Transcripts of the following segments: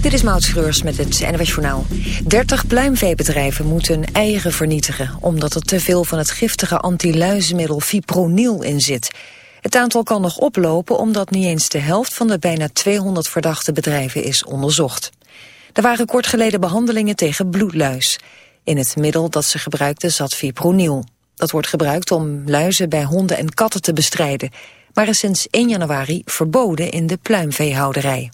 Dit is Maud Schreurs met het NWS Journaal. 30 pluimveebedrijven moeten eieren vernietigen... omdat er te veel van het giftige antiluizenmiddel fipronil in zit. Het aantal kan nog oplopen omdat niet eens de helft... van de bijna 200 verdachte bedrijven is onderzocht. Er waren kort geleden behandelingen tegen bloedluis. In het middel dat ze gebruikten zat fipronil. Dat wordt gebruikt om luizen bij honden en katten te bestrijden... maar is sinds 1 januari verboden in de pluimveehouderij.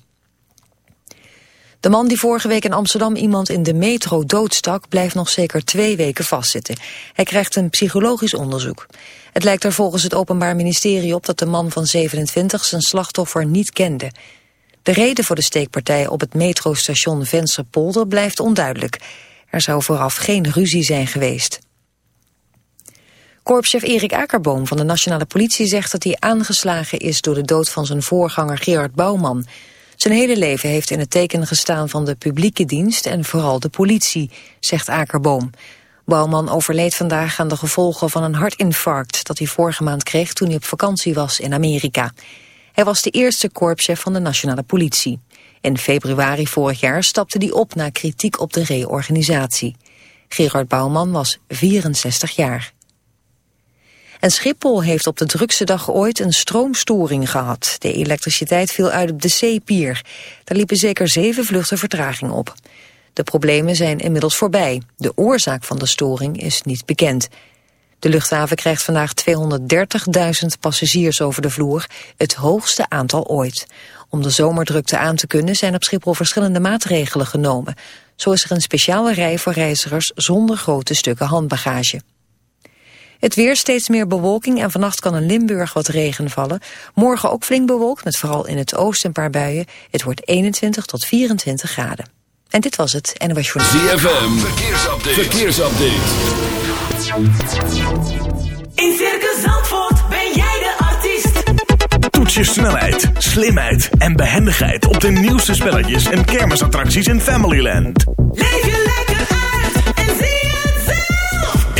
De man die vorige week in Amsterdam iemand in de metro doodstak... blijft nog zeker twee weken vastzitten. Hij krijgt een psychologisch onderzoek. Het lijkt er volgens het Openbaar Ministerie op dat de man van 27 zijn slachtoffer niet kende. De reden voor de steekpartij op het metrostation Vensterpolder blijft onduidelijk. Er zou vooraf geen ruzie zijn geweest. Korpschef Erik Akerboom van de Nationale Politie zegt dat hij aangeslagen is door de dood van zijn voorganger Gerard Bouwman. Zijn hele leven heeft in het teken gestaan van de publieke dienst en vooral de politie, zegt Akerboom. Bouwman overleed vandaag aan de gevolgen van een hartinfarct dat hij vorige maand kreeg toen hij op vakantie was in Amerika. Hij was de eerste korpschef van de nationale politie. In februari vorig jaar stapte hij op na kritiek op de reorganisatie. Gerard Bouwman was 64 jaar. En Schiphol heeft op de drukste dag ooit een stroomstoring gehad. De elektriciteit viel uit op de zeepier. Daar liepen zeker zeven vluchten vertraging op. De problemen zijn inmiddels voorbij. De oorzaak van de storing is niet bekend. De luchthaven krijgt vandaag 230.000 passagiers over de vloer, het hoogste aantal ooit. Om de zomerdrukte aan te kunnen zijn op Schiphol verschillende maatregelen genomen. Zo is er een speciale rij voor reizigers zonder grote stukken handbagage. Het weer steeds meer bewolking en vannacht kan in Limburg wat regen vallen. Morgen ook flink bewolkt, met vooral in het oosten een paar buien. Het wordt 21 tot 24 graden. En dit was het NOS Journal. ZFM, verkeersupdate. verkeersupdate. In Circus Zandvoort ben jij de artiest. Toets je snelheid, slimheid en behendigheid op de nieuwste spelletjes en kermisattracties in Familyland. Leef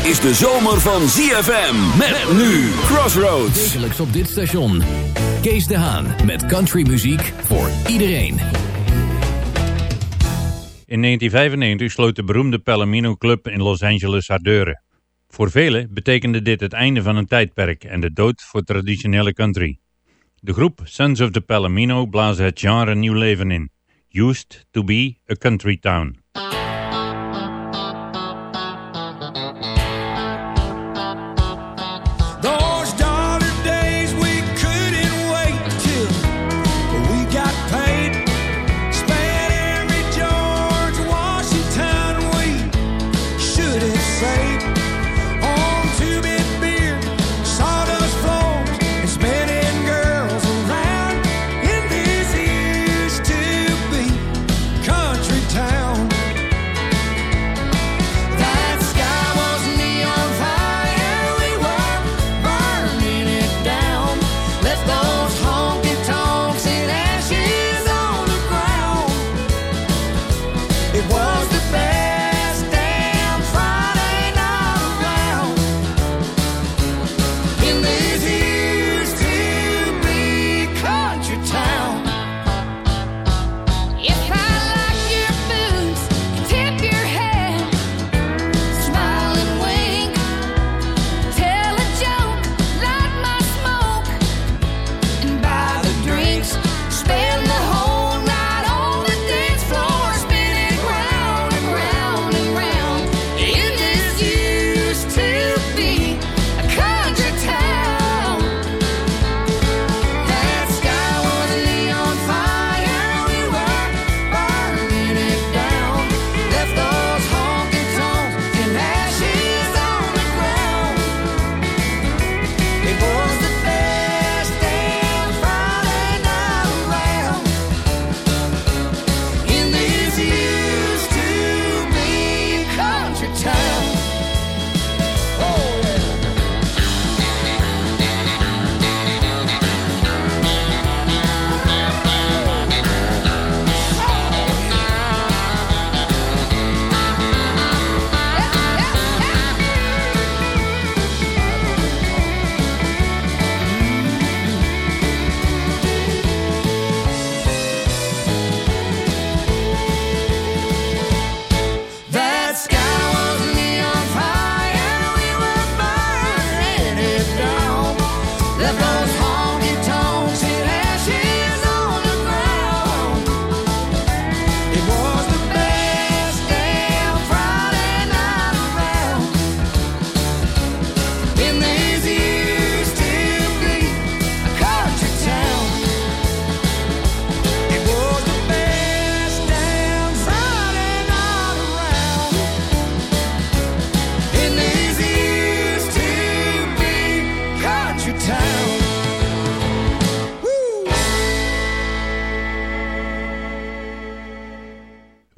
Dit is de zomer van ZFM. Met nu Crossroads. Wekelijks op dit station. Kees de Haan met countrymuziek voor iedereen. In 1995 sloot de beroemde Palomino Club in Los Angeles haar deuren. Voor velen betekende dit het einde van een tijdperk en de dood voor traditionele country. De groep Sons of the Palomino blazen het genre nieuw leven in. Used to be a country town.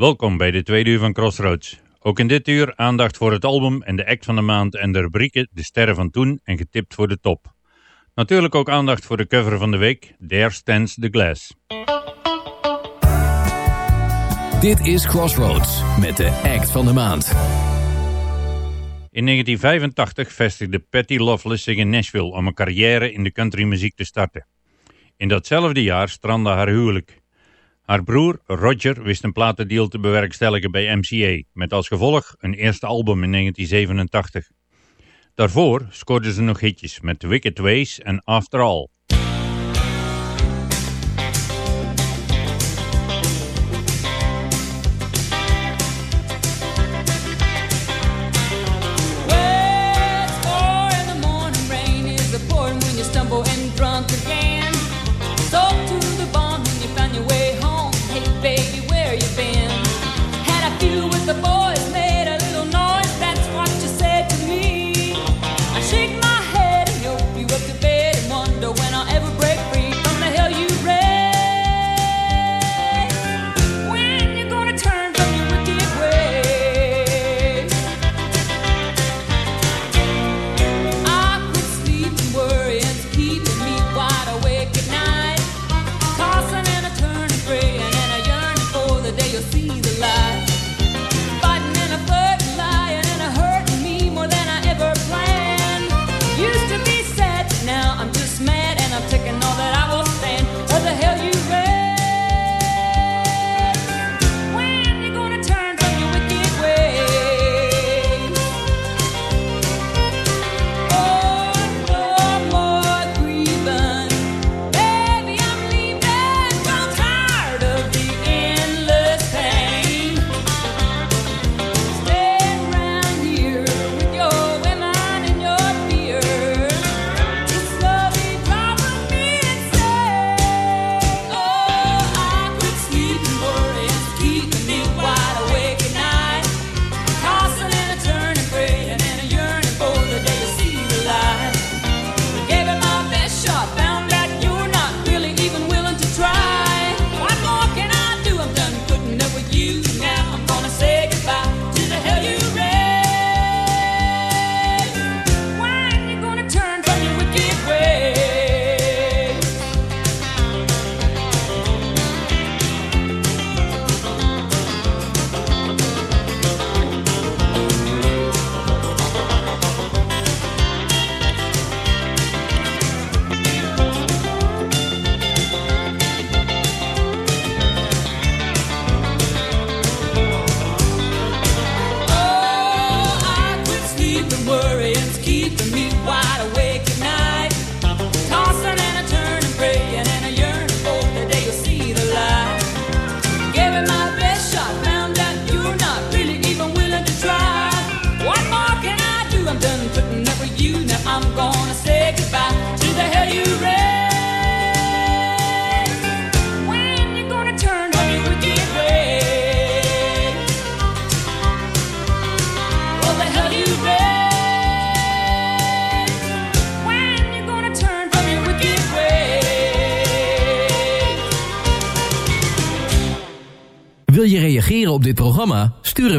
Welkom bij de tweede uur van Crossroads. Ook in dit uur aandacht voor het album en de act van de maand en de rubrieken De Sterren van Toen en Getipt voor de Top. Natuurlijk ook aandacht voor de cover van de week, There Stands the Glass. Dit is Crossroads met de act van de maand. In 1985 vestigde Patty Loveless zich in Nashville om een carrière in de countrymuziek te starten. In datzelfde jaar strandde haar huwelijk. Haar broer Roger wist een platendeal te bewerkstelligen bij MCA, met als gevolg een eerste album in 1987. Daarvoor scoorden ze nog hitjes met Wicked Ways en After All.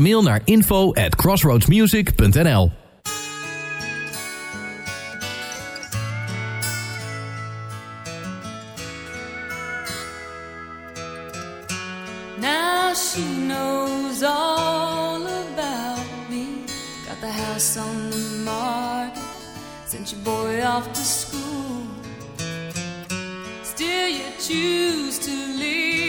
mail naar info at crossroadsmusic.nl Now she knows all about me. Got the house on the market Sent your boy off to school. Still you choose to leave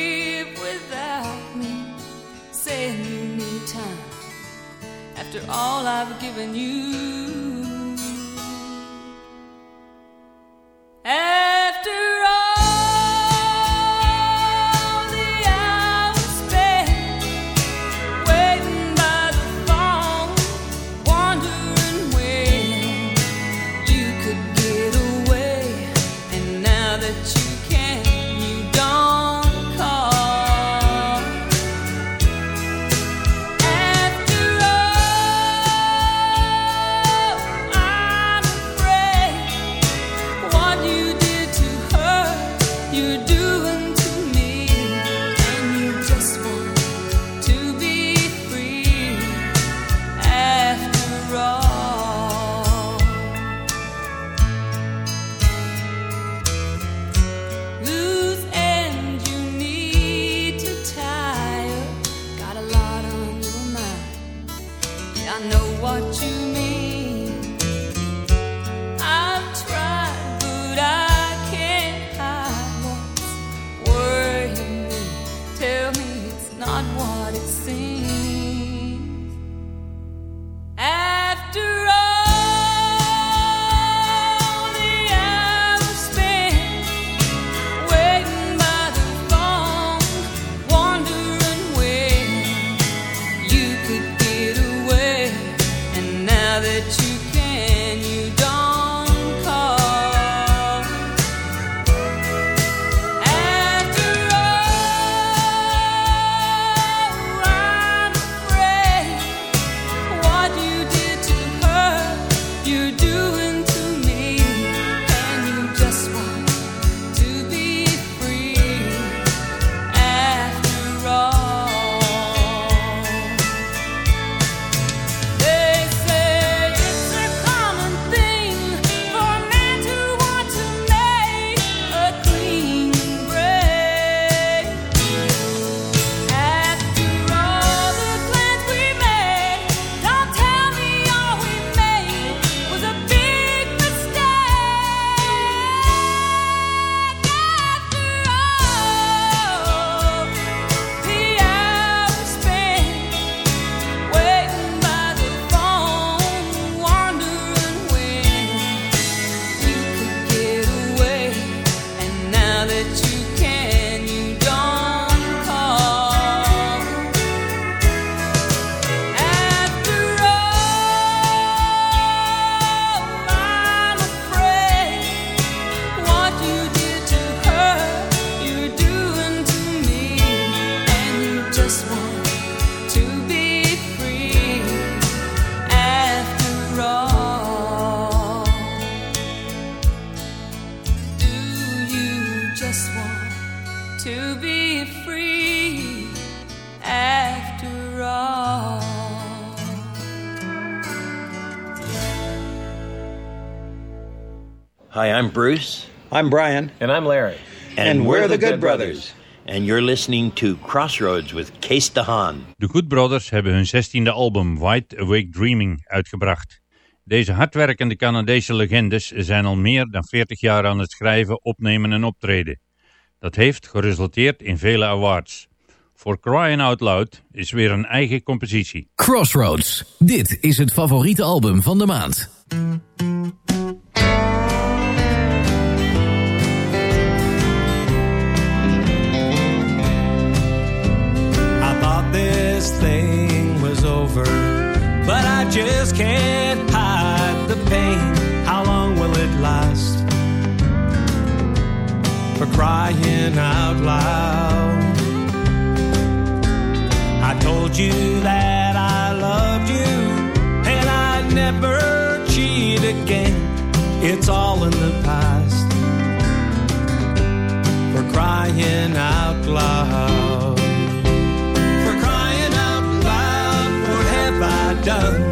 after all I've given you. Bruce. I'm Brian. And I'm Larry. And we're the Good Brothers. And you're listening to Crossroads with Kees de Haan. De Good Brothers hebben hun zestiende album Wide Awake Dreaming uitgebracht. Deze hardwerkende Canadese legendes zijn al meer dan 40 jaar aan het schrijven, opnemen en optreden. Dat heeft geresulteerd in vele awards. For Crying Out Loud is weer een eigen compositie. Crossroads. Dit is het favoriete album van de maand. This thing was over, but I just can't hide the pain. How long will it last? For crying out loud. I told you that I loved you, and I'd never cheat again. It's all in the past. For crying out loud. Done?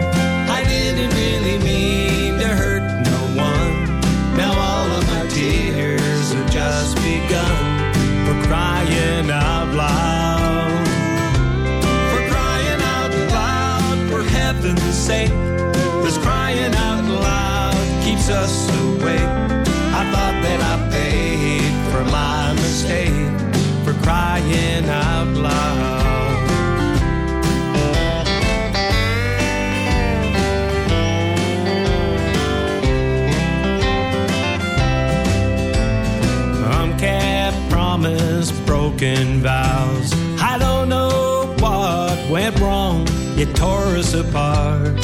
I didn't really mean to hurt no one. Now all of my tears have just begun. For crying out loud. For crying out loud, for heaven's sake. This crying out loud keeps us awake. I thought that I paid for my broken vows. I don't know what went wrong. It tore us apart.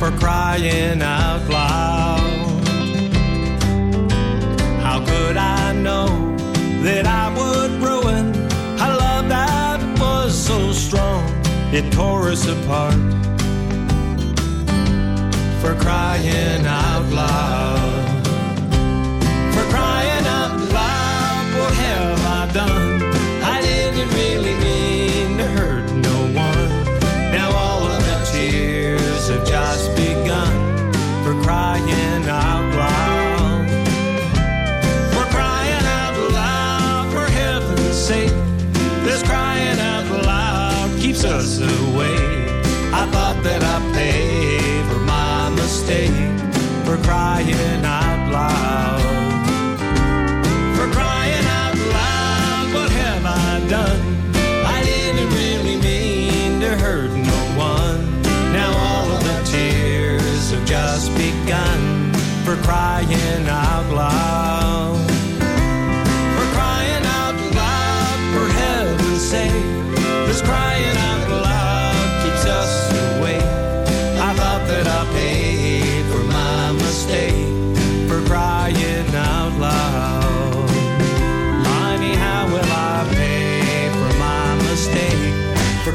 For crying out loud. How could I know that I would ruin a love that was so strong? It tore us apart. For crying out loud.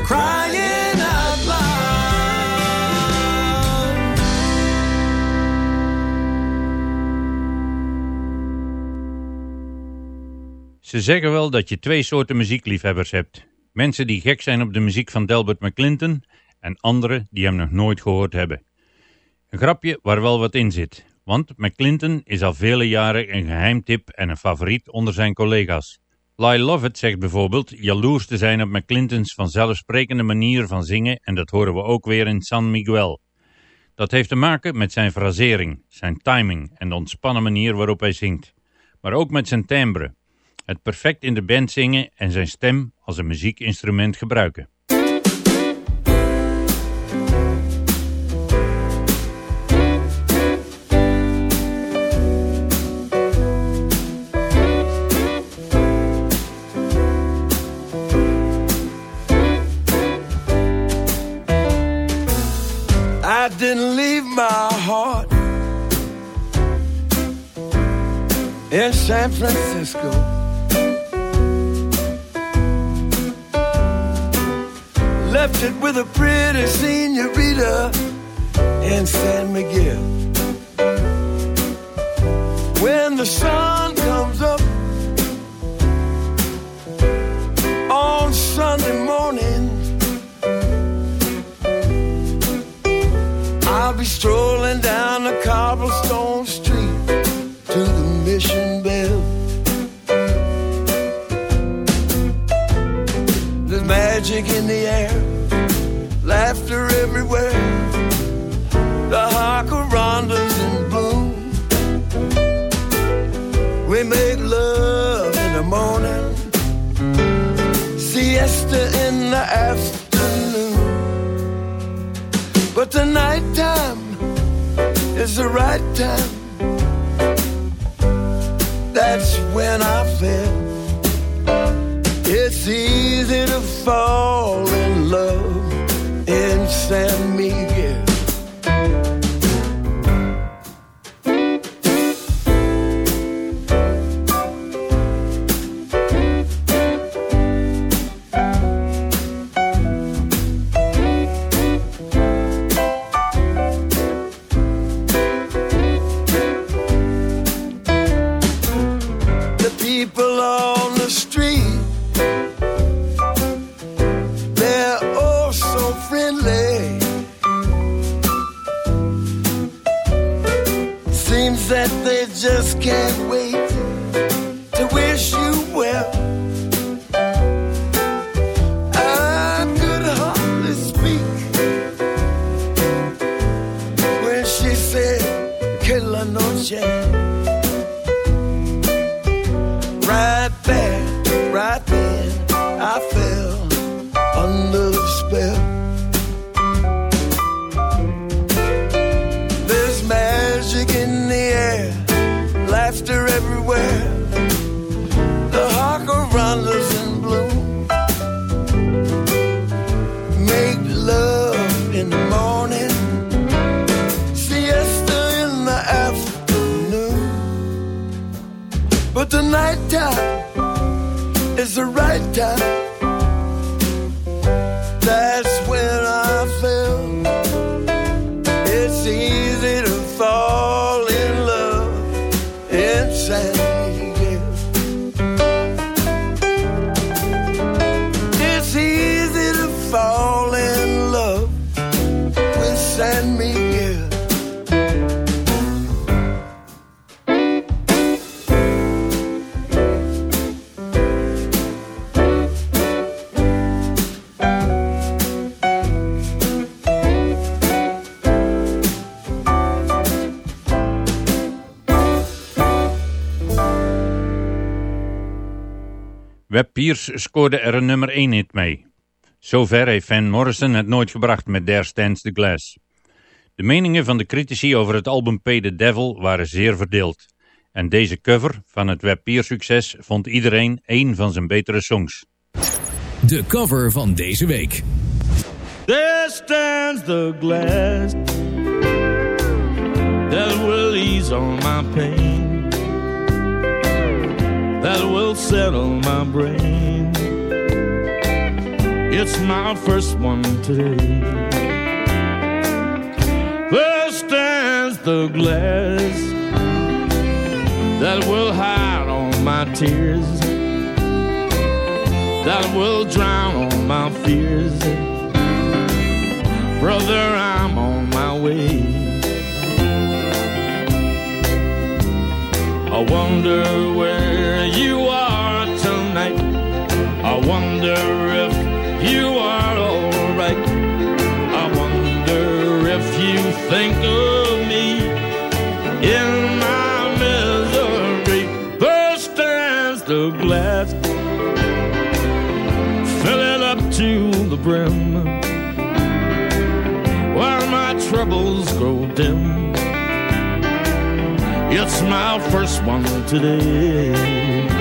Crying? Ze zeggen wel dat je twee soorten muziekliefhebbers hebt. Mensen die gek zijn op de muziek van Delbert McClinton en anderen die hem nog nooit gehoord hebben. Een grapje waar wel wat in zit, want McClinton is al vele jaren een geheimtip en een favoriet onder zijn collega's. Lyle Lovett zegt bijvoorbeeld jaloers te zijn op McClintons vanzelfsprekende manier van zingen en dat horen we ook weer in San Miguel. Dat heeft te maken met zijn frasering, zijn timing en de ontspannen manier waarop hij zingt. Maar ook met zijn timbre, het perfect in de band zingen en zijn stem als een muziekinstrument gebruiken. In San Francisco. Left it with a pretty senorita in San Miguel. When the sun comes up on Sunday morning. I'll be strolling mission bell. There's magic in the air, laughter everywhere. The jacarandas in bloom. We make love in the morning, siesta in the afternoon. But the nighttime is the right time. That's when I feel it's easy to fall in love in San Miguel. Webb Pierce scoorde er een nummer 1 hit mee. Zover heeft Van Morrison het nooit gebracht met There Stands the Glass. De meningen van de critici over het album Pay the Devil waren zeer verdeeld. En deze cover van het Webb Pierce succes vond iedereen een van zijn betere songs. De cover van deze week. There stands the glass that will ease all my pain, that will settle my brain. It's my first one today. There stands the glass that will hide all my tears, that will drown all my fears. Brother, I'm on my way. I wonder where brim while my troubles grow dim. It's my first one today.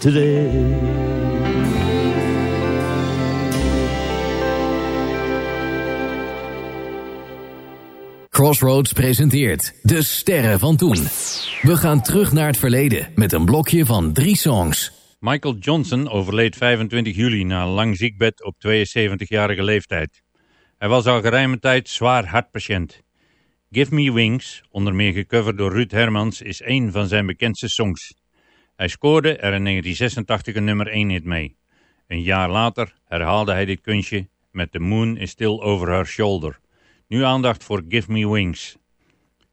Today. Crossroads presenteert De Sterren van Toen. We gaan terug naar het verleden met een blokje van drie songs. Michael Johnson overleed 25 juli na een lang ziekbed op 72-jarige leeftijd. Hij was al geruime tijd zwaar hartpatiënt. Give Me Wings, onder meer gecoverd door Ruud Hermans, is een van zijn bekendste songs. Hij scoorde er in 1986 een nummer 1 hit mee. Een jaar later herhaalde hij dit kunstje met The Moon is Still Over Her Shoulder. Nu aandacht voor Give Me Wings.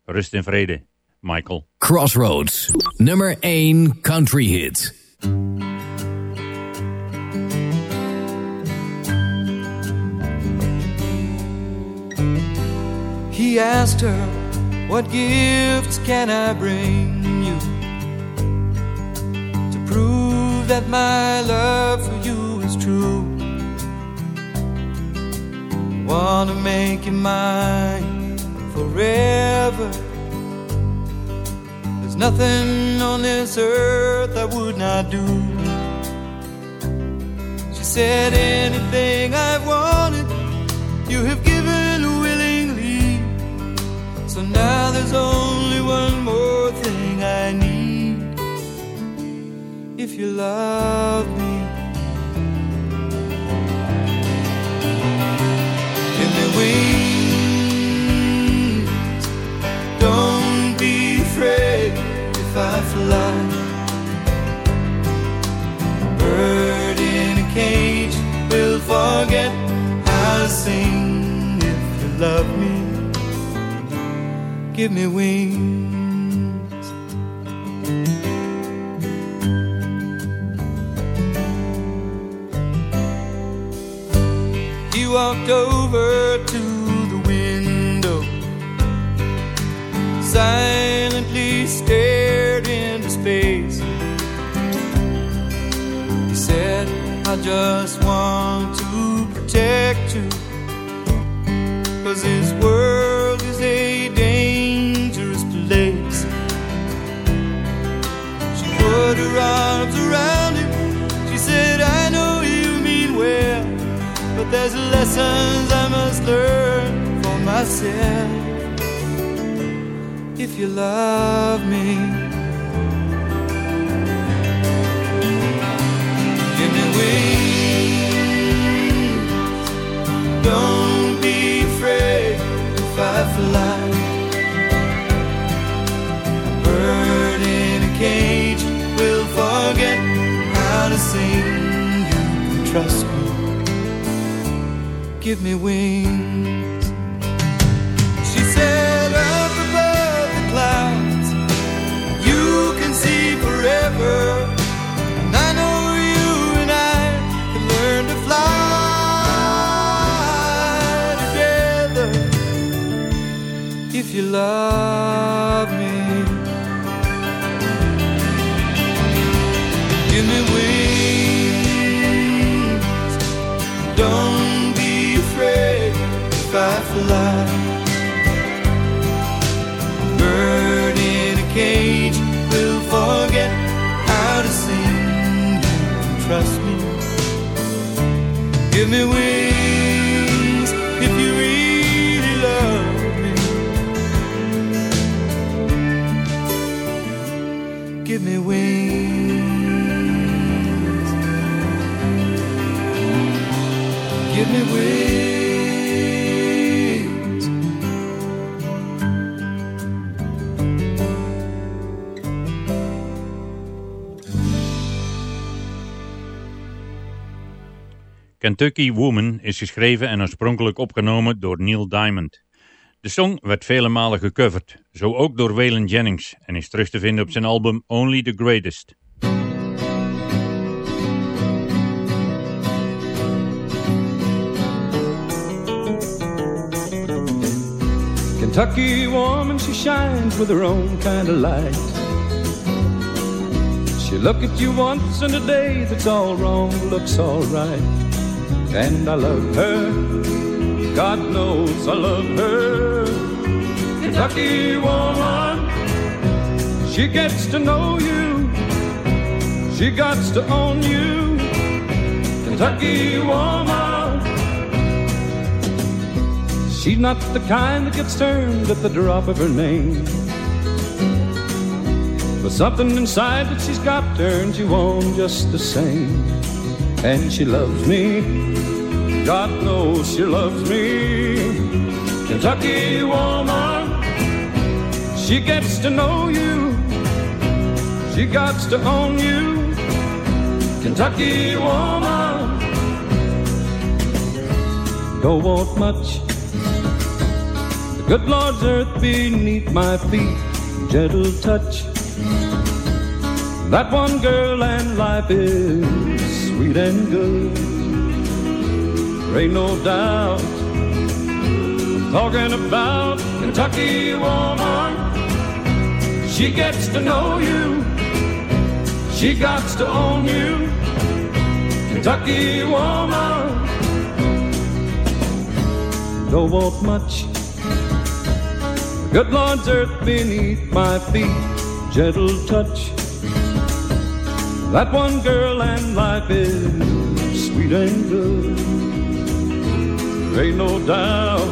Rust in vrede, Michael. Crossroads, nummer 1 country hit. He asked her, What gifts can I bring prove that my love for you is true? Wanna make you mine forever. There's nothing on this earth I would not do. She said, Anything you love me, give me wings. Don't be afraid if I fly. Bird in a cage will forget to sing if you love me give me wings. Walked over to the window, silently stared into space. He said, I just want to protect you, cause this world is a dangerous place. She put her arms but there's lessons I must learn for myself. if you love me. Give me wings. Don't be afraid if I fly. A bird in a cage will forget how to sing. You can trust. Give me wings. She said, up above the clouds, you can see forever. And I know you and I can learn to fly together if you love Kentucky Woman is geschreven en oorspronkelijk opgenomen door Neil Diamond. De song werd vele malen gecoverd, zo ook door Waylon Jennings en is terug te vinden op zijn album Only the Greatest. Kentucky woman, she shines with her own kind of light. She look at you once in a day that's all wrong, looks all right. And I love her, God knows I love her. Kentucky woman, she gets to know you, she got to own you. Kentucky woman. She's not the kind that gets turned at the drop of her name. But something inside that she's got turns you on just the same. And she loves me. God knows she loves me. Kentucky woman. She gets to know you. She got to own you. Kentucky woman. Don't want much. The good Lord's earth beneath my feet. Gentle touch. That one girl and life is sweet and good. Ain't no doubt. Talking about Kentucky woman. She gets to know you. She got to own you. Kentucky woman. Don't want much. Good Lord's earth beneath my feet. Gentle touch. That one girl and life is sweet and good. Ain't no doubt.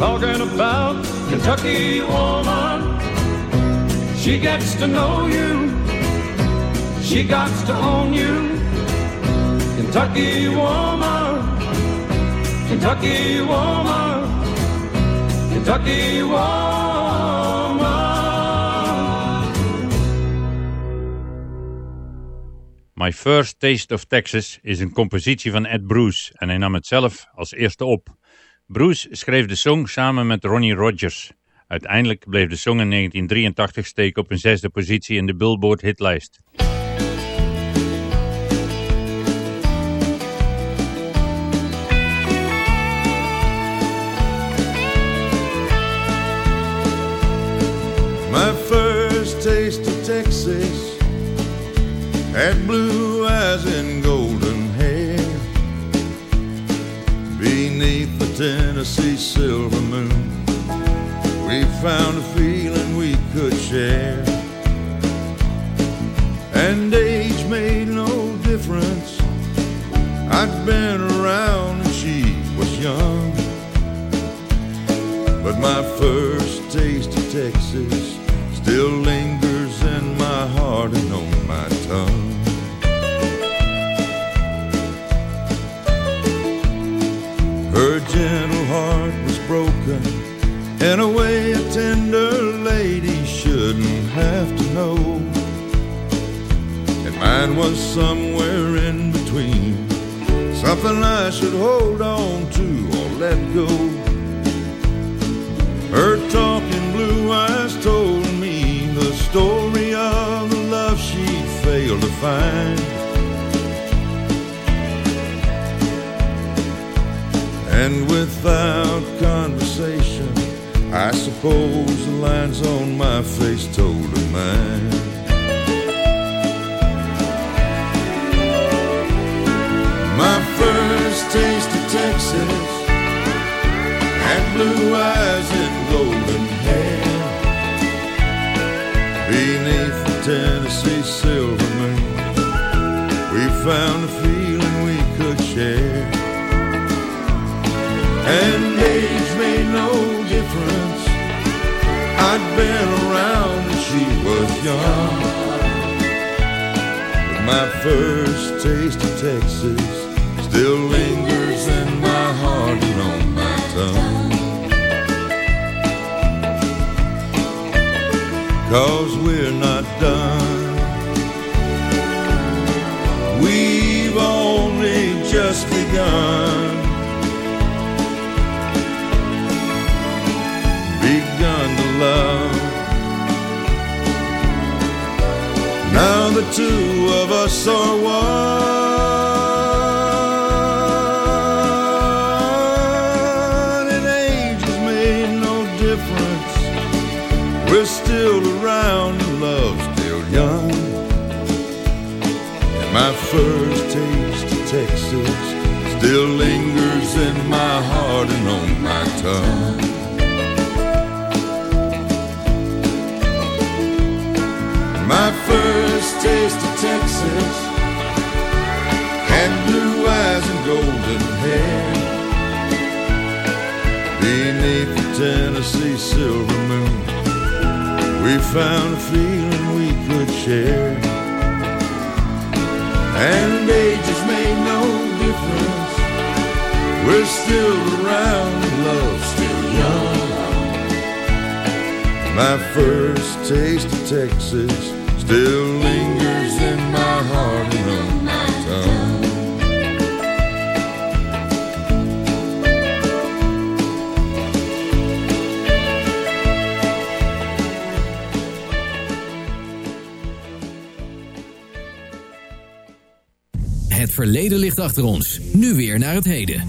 Talking about Kentucky woman. She gets to know you. She got to own you. Kentucky woman. Kentucky woman. Kentucky woman. My First Taste of Texas is een compositie van Ed Bruce en hij nam het zelf als eerste op. Bruce schreef de song samen met Ronnie Rogers. Uiteindelijk bleef de song in 1983 steken op een zesde positie in de Billboard hitlijst. Tennessee silver moon, we found a feeling we could share. And age made no difference. I'd been around and she was young. But my first taste of Texas still lingers in my heart and on my tongue. In a way a tender lady shouldn't have to know. And mine was somewhere in between, something I should hold on to or let go. Her talking blue eyes told me the story of the love she failed to find. And without conversation, I suppose the lines on my face told her mine. My first taste of Texas had blue eyes and golden hair. Beneath the Tennessee silver moon, we found a feeling we could share. And age no difference. I'd been around when she was young. But my first taste of Texas still lingers in my heart and on my tongue. Cause we're not done. We've only just begun. Love. Now the two of us are one, Had blue eyes and golden hair. Beneath the Tennessee silver moon, we found a feeling we could share. And ages made no difference. We're still around, love's still young. My first taste of Texas still lingers verleden ligt achter ons. Nu weer naar het heden.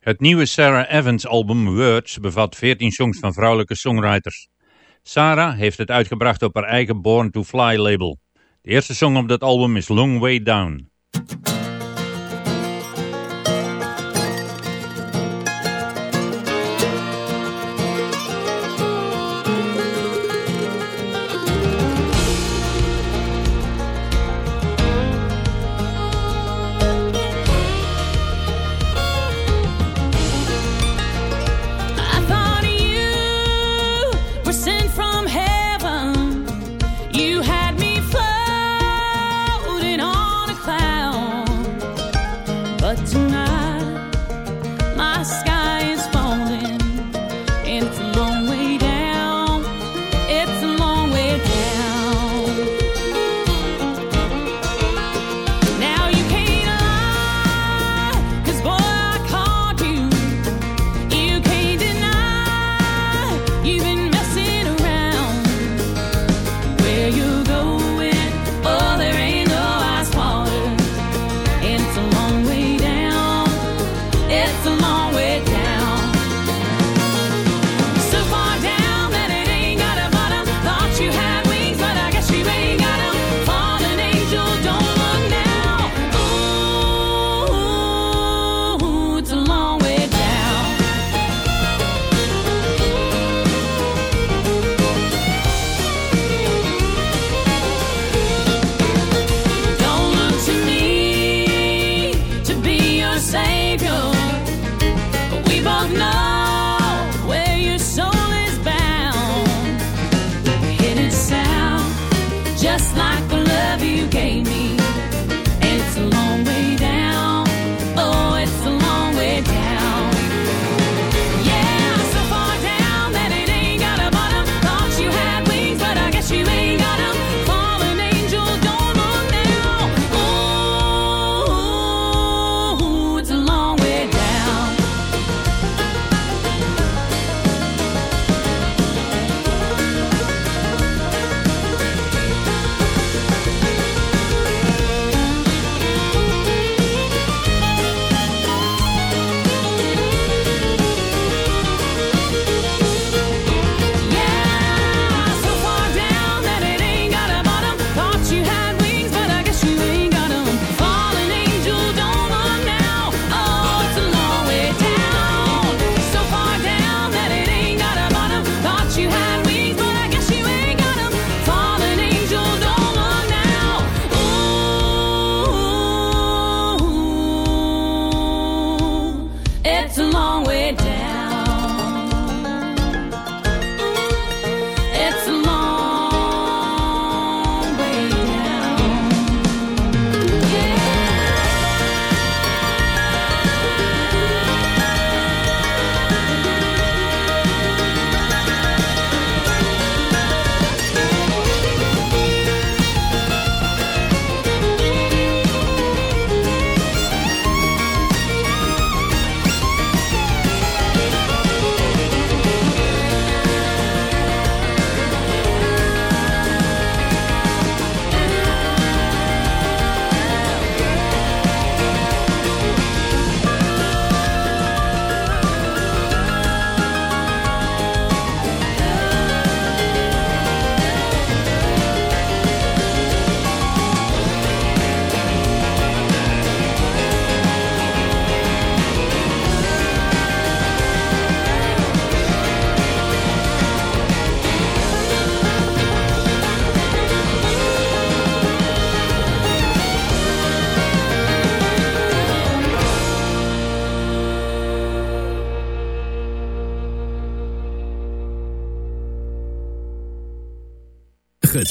Het nieuwe Sarah Evans album Words bevat 14 songs van vrouwelijke songwriters. Sarah heeft het uitgebracht op haar eigen Born to Fly label. De eerste song op dat album is Long Way Down.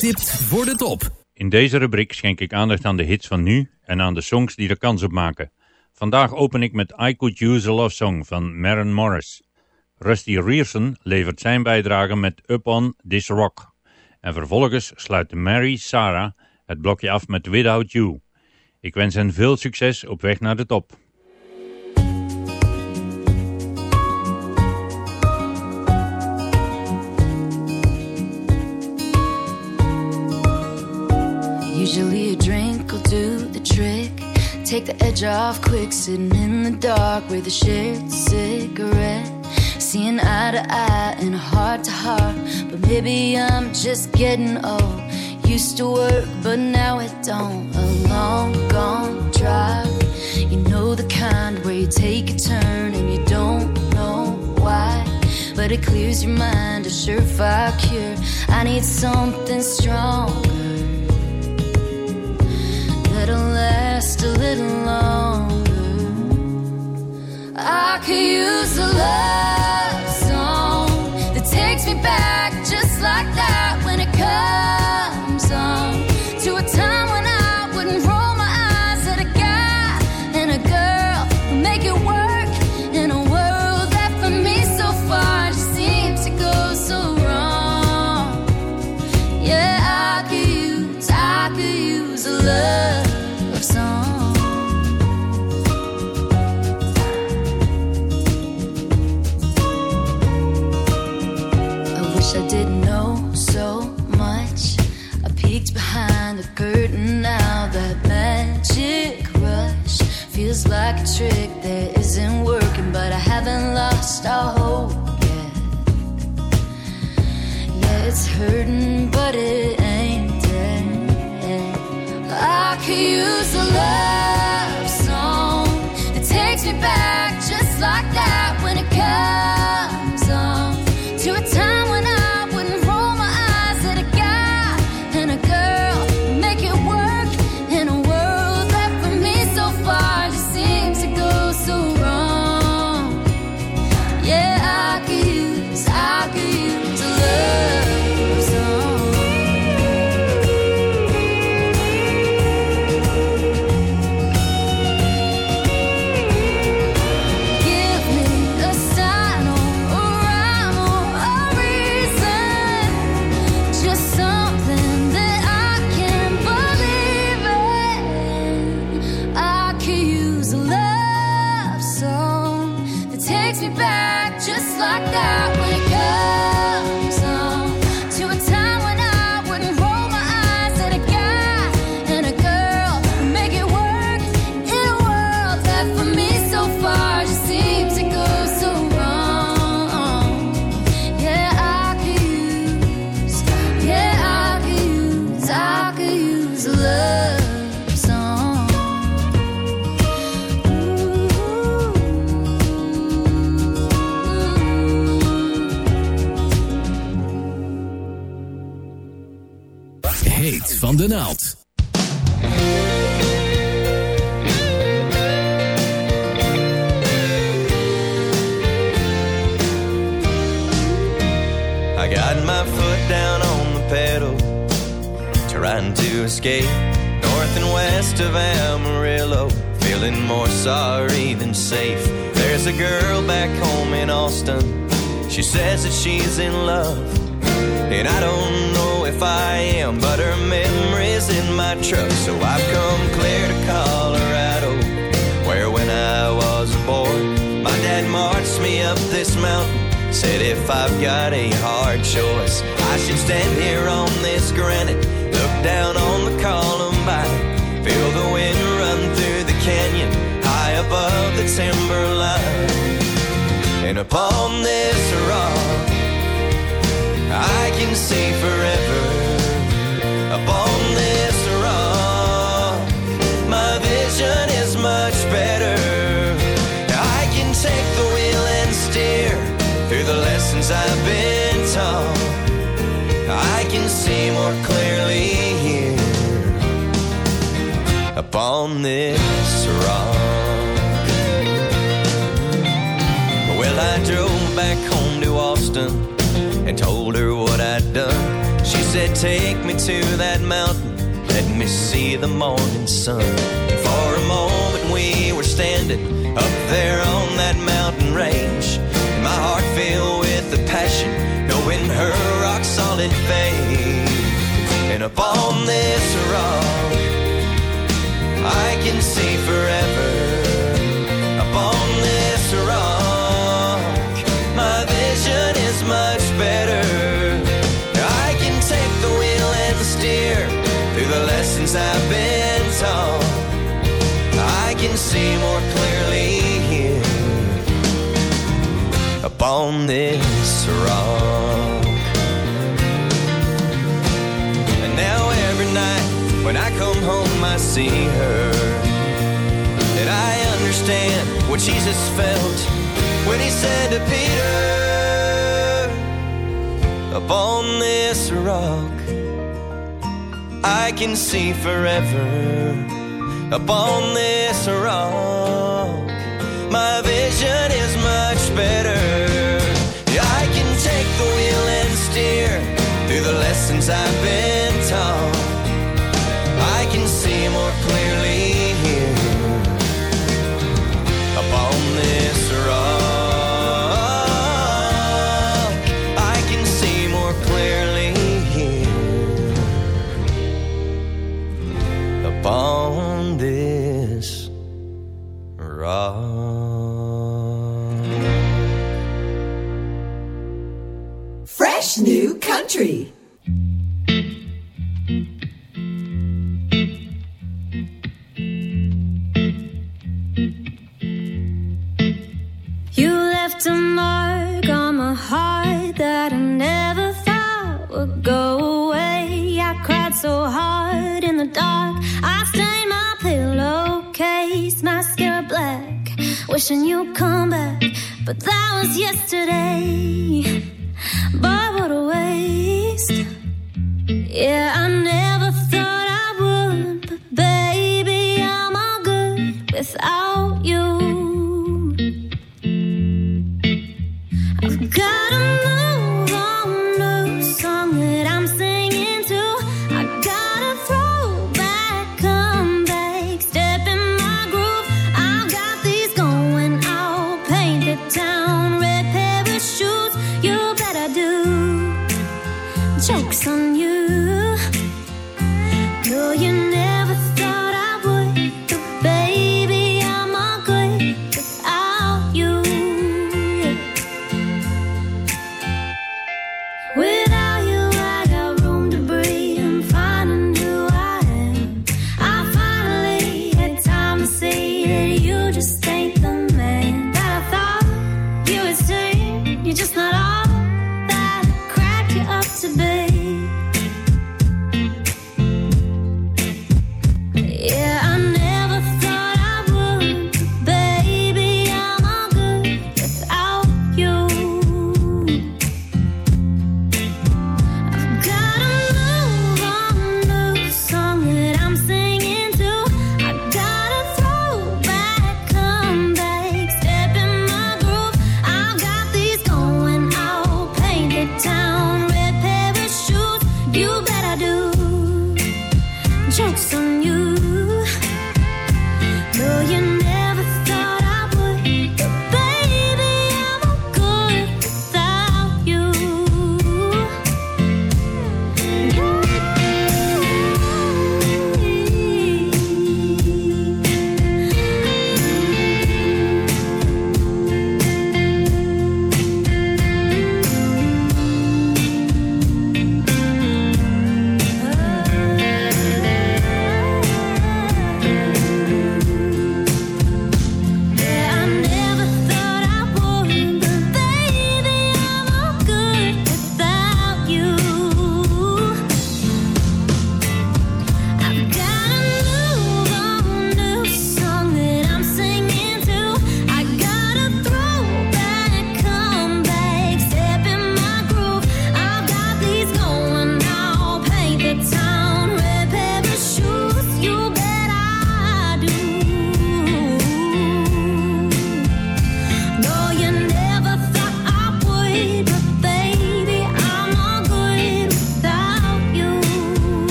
Getipt voor de top. In deze rubriek schenk ik aandacht aan de hits van nu en aan de songs die er kans op maken. Vandaag open ik met I Could Use a Love Song van Maren Morris. Rusty Rierson levert zijn bijdrage met Up On This Rock. En vervolgens sluit Mary Sarah het blokje af met Without You. Ik wens hen veel succes op weg naar de top. Usually a drink will do the trick. Take the edge off quick, sitting in the dark with a shared cigarette. Seeing eye to eye and heart to heart. But maybe I'm just getting old. Used to work, but now it don't. A long gone drive. You know the kind where you take a turn and you don't know why. But it clears your mind, a surefire cure. I need something stronger that'll last a little longer. I could use a love hurting, but it ain't dead. I could use a love song that takes me back back just like that. North and west of Amarillo, feeling more sorry than safe. There's a girl back home in Austin, she says that she's in love. And I don't know if I am, but her memory's in my truck. So I've come clear to Colorado, where when I was a boy, my dad marched me up this mountain. Said if I've got a hard choice, I should stand here on this granite, down on the Columbine, feel the wind run through the canyon, high above the timberline. And upon this rock, I can see forever. Upon this rock, my vision is much better. I can take the wheel and steer through the lessons I've been taught. I can see more clearly upon this rock. Well, I drove back home to Austin and told her what I'd done. She said, Take me to that mountain, let me see the morning sun. For a moment, we were standing up there on that mountain range. My heart filled with the passion, knowing her rock solid faith. And upon this rock, I can see forever. Upon this rock, see her. And I understand what Jesus felt when he said to Peter, Upon this rock, I can see forever. Upon this rock, my vision is much better. I can take the wheel and steer through the lessons I've been taught. See more clearly here upon this rock. I can see more clearly here upon this rock. Fresh new country. Wishing you'd come back. But that was yesterday.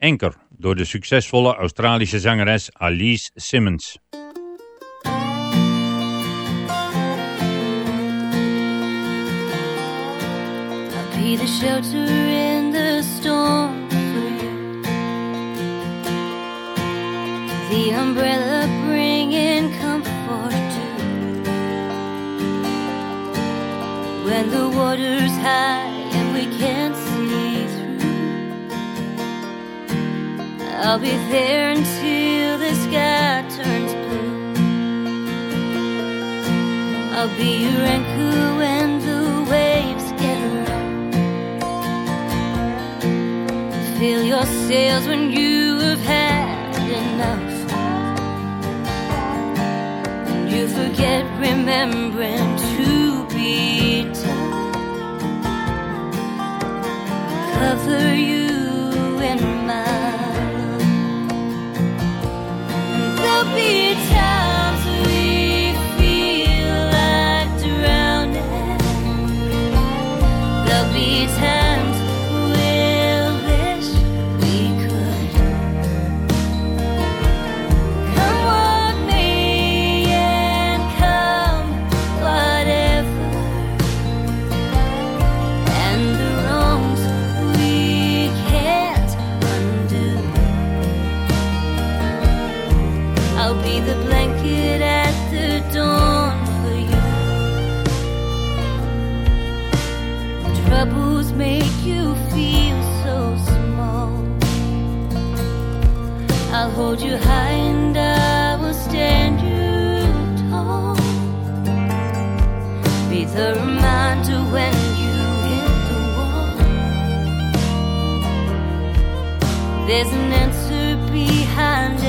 Anchor door de succesvolle Australische zangeres Alice Simmons. be the shelter in the storm for you. The umbrella bringing comfort too. When the water's high and we can't I'll be there until the sky turns blue. I'll be your anchor when the waves get rough. Fill your sails when you have had enough. And you forget remembering to be tough. Cover you. be reminder when you hit the wall. There's an answer behind it.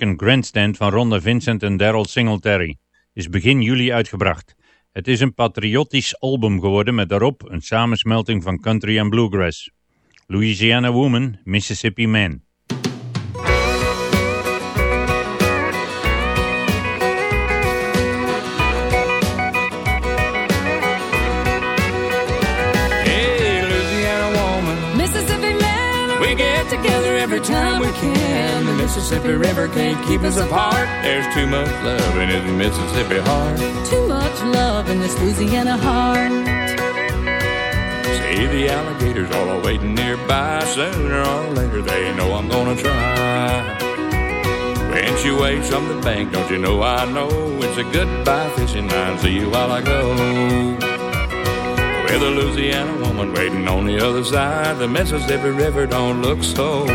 American Grandstand van Ronda Vincent en Daryl Singletary is begin juli uitgebracht. Het is een patriotisch album geworden met daarop een samensmelting van country en bluegrass. Louisiana Woman, Mississippi Man. Time we can. The Mississippi River can't keep us apart. There's too much love in his Mississippi heart. too much love in this Louisiana heart. See the alligators all are waiting nearby. Sooner or later they know I'm gonna try. When she waves from the bank, don't you know I know it's a goodbye fishing line. See you while I go. With a Louisiana woman waiting on the other side, the Mississippi River don't look so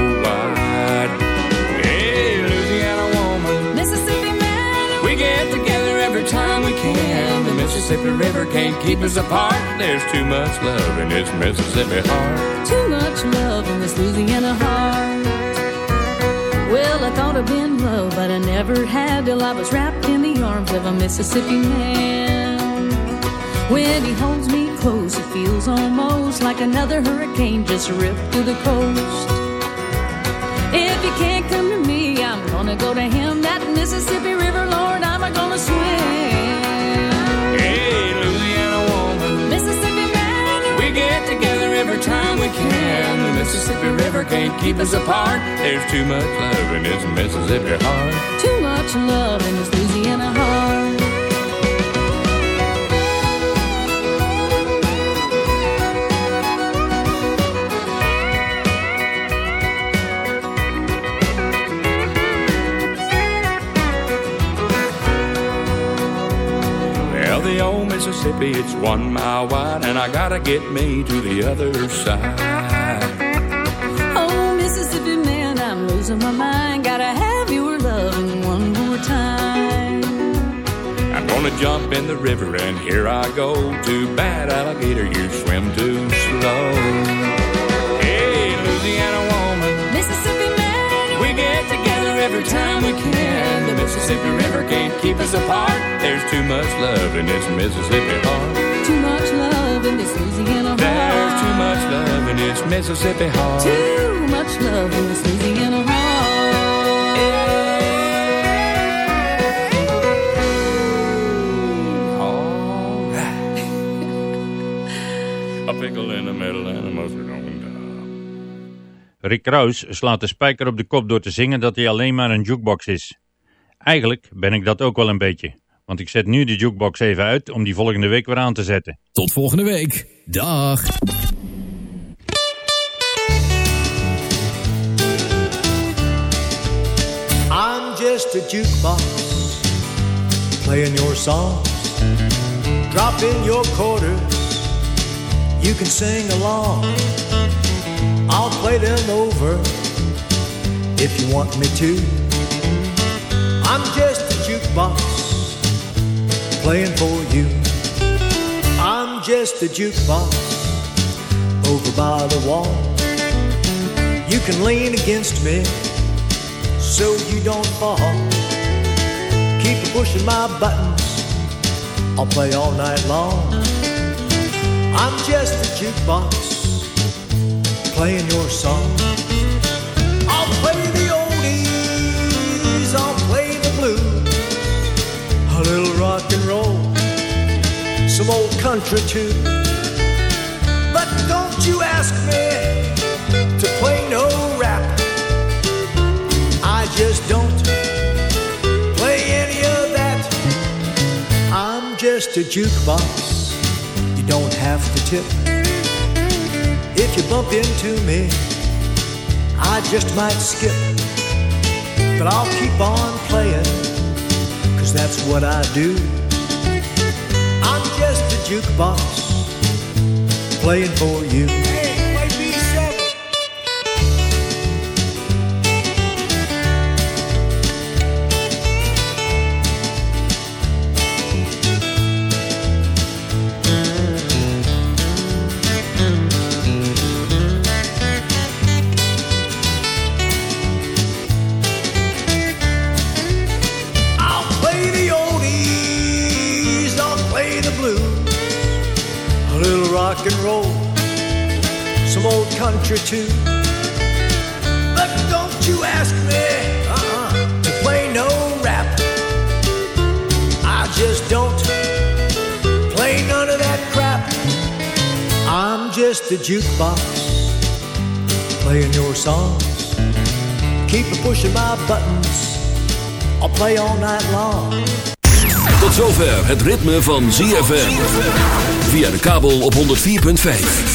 Mississippi River can't keep us apart. There's too much love in this Mississippi heart. too much love in this Louisiana heart. Well, I thought I'd been loved, but I never had till I was wrapped in the arms of a Mississippi man. When he holds me close, it feels almost like another hurricane just ripped through the coast. If you can't come to me, I'm gonna go to him. That Mississippi River, Lord, I'm gonna swim. Can. The Mississippi River can't keep us apart. There's too much love in this Mississippi heart. too much love in this Louisiana heart. The old Mississippi, it's one mile wide, and I gotta get me to the other side. Oh, Mississippi man, I'm losing my mind. Gotta have your loving one more time. I'm gonna jump in the river, and here I go. Too bad, alligator, you swim too slow. Hey, Louisiana every time we can. The Mississippi River can't keep us apart. There's too much love in this Mississippi heart. too much love in this Louisiana heart. There's too much love in this Mississippi heart. Too much love in this Louisiana heart. A pickle in the middle Rick Kraus slaat de spijker op de kop door te zingen dat hij alleen maar een jukebox is. Eigenlijk ben ik dat ook wel een beetje. Want ik zet nu de jukebox even uit om die volgende week weer aan te zetten. Tot volgende week. Dag. I'm just a jukebox playing your songs. Drop in your quarters, you can sing along. I'll play them over if you want me to. I'm just a jukebox playing for you. I'm just a jukebox over by the wall. You can lean against me so you don't fall. Keep pushing my buttons, I'll play all night long. I'm just a jukebox playing your song. I'll play the oldies, I'll play the blues, a little rock and roll, some old country too. But don't you ask me to play no rap. I just don't play any of that. I'm just a jukebox. You don't have to tip. If you bump into me, I just might skip. But I'll keep on playing, cause that's what I do. I'm just a jukebox playing for you. Country too. But don't you ask me uh-uh, to play no rap. I just don't play none of that crap. I'm just a jukebox playing your songs. Keep pushing my buttons. I'll play all night long. Tot zover het ritme van ZFM. Via de kabel op 104.5.